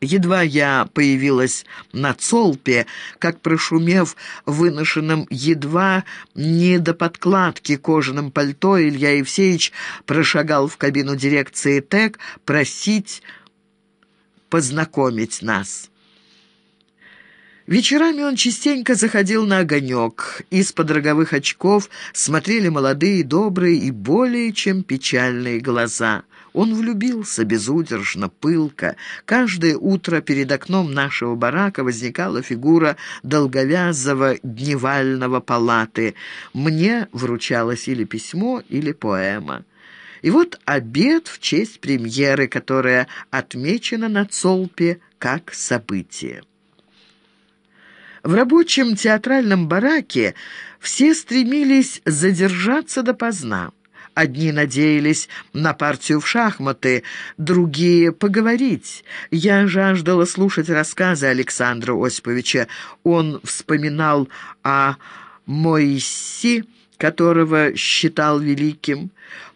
Едва я появилась на Цолпе, как, прошумев выношенным едва не до подкладки кожаным пальто, Илья Евсеевич прошагал в кабину дирекции ТЭК просить познакомить нас. Вечерами он частенько заходил на огонек. Из-под роговых очков смотрели молодые, добрые и более чем печальные глаза. Он влюбился безудержно, пылко. Каждое утро перед окном нашего барака возникала фигура долговязого дневального палаты. Мне вручалось или письмо, или поэма. И вот обед в честь премьеры, которая отмечена на Цолпе как событие. В рабочем театральном бараке все стремились задержаться допоздна. Одни надеялись на партию в шахматы, другие — поговорить. Я жаждала слушать рассказы Александра Осиповича. Он вспоминал о Моиси, которого считал великим,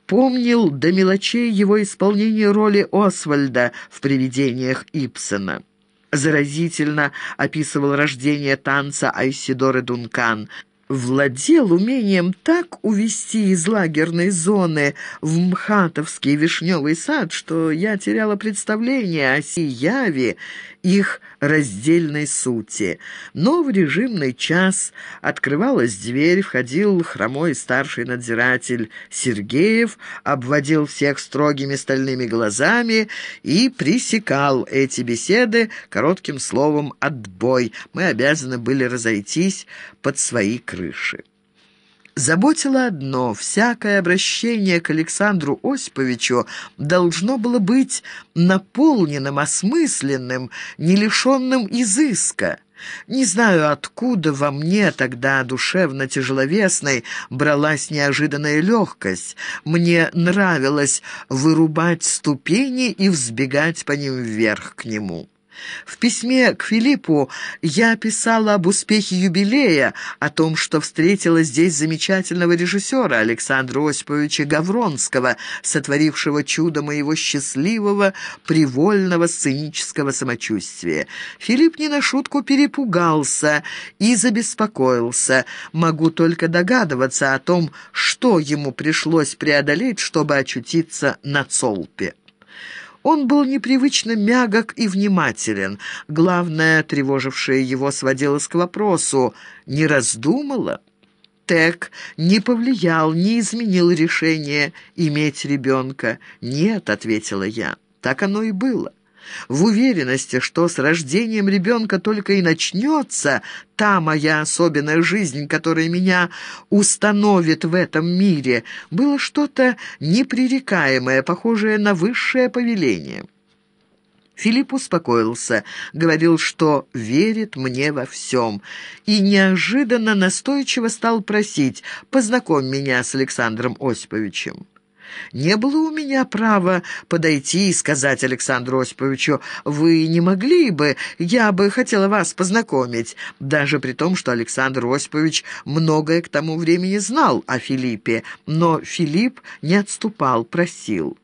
помнил до мелочей его исполнение роли Освальда в «Привидениях Ипсона» заразительно описывал рождение танца Айсидоры Дункан – владел умением так увести из лагерной зоны в Мхатовский вишневый сад, что я теряла представление о сияве их раздельной сути. Но в режимный час открывалась дверь, входил хромой старший надзиратель Сергеев, обводил всех строгими стальными глазами и пресекал эти беседы коротким словом «отбой». Мы обязаны были разойтись под свои крыши. Заботило одно — всякое обращение к Александру Осиповичу должно было быть наполненным, осмысленным, не лишенным изыска. Не знаю, откуда во мне тогда душевно тяжеловесной бралась неожиданная легкость. Мне нравилось вырубать ступени и взбегать по ним вверх к нему. В письме к Филиппу я писала об успехе юбилея, о том, что встретила здесь замечательного режиссера Александра Осиповича Гавронского, сотворившего чудо моего счастливого, привольного сценического самочувствия. Филипп не на шутку перепугался и забеспокоился. Могу только догадываться о том, что ему пришлось преодолеть, чтобы очутиться на Цолпе. Он был непривычно мягок и внимателен. Главное, тревожившее его, сводилось к вопросу «не раздумала?» Тек не повлиял, не изменил решение иметь ребенка. «Нет», — ответила я, — «так оно и было» в уверенности, что с рождением ребенка только и начнется та моя особенная жизнь, которая меня установит в этом мире, было что-то непререкаемое, похожее на высшее повеление. Филипп успокоился, говорил, что верит мне во всем, и неожиданно настойчиво стал просить «познакомь меня с Александром Осиповичем». Не было у меня права подойти и сказать Александру Осиповичу, «Вы не могли бы, я бы хотела вас познакомить», даже при том, что Александр Осипович многое к тому времени знал о Филиппе, но Филипп не отступал, просил.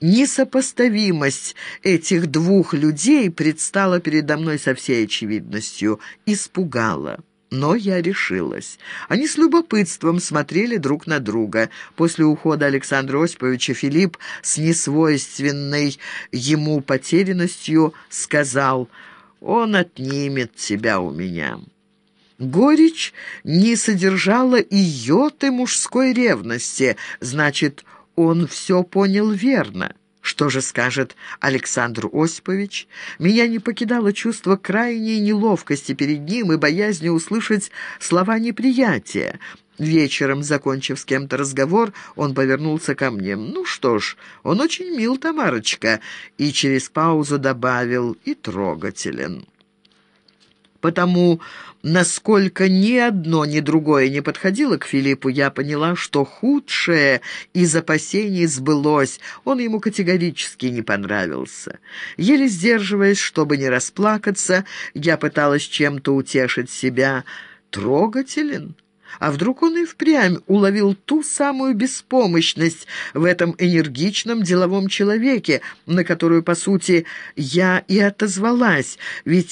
Несопоставимость этих двух людей предстала передо мной со всей очевидностью, испугала. Но я решилась. Они с любопытством смотрели друг на друга. После ухода Александра Осиповича Филипп с несвойственной ему потерянностью сказал «Он отнимет тебя у меня». Горечь не содержала и йоты мужской ревности, значит, он все понял верно. Что же скажет Александр Осипович? Меня не покидало чувство крайней неловкости перед ним и боязни услышать слова неприятия. Вечером, закончив с кем-то разговор, он повернулся ко мне. «Ну что ж, он очень мил, Тамарочка», и через паузу добавил «и трогателен» потому, насколько ни одно, ни другое не подходило к Филиппу, я поняла, что худшее из опасений сбылось, он ему категорически не понравился. Еле сдерживаясь, чтобы не расплакаться, я пыталась чем-то утешить себя. «Трогателен?» А вдруг он и впрямь уловил ту самую беспомощность в этом энергичном деловом человеке, на которую, по сути, я и отозвалась, ведь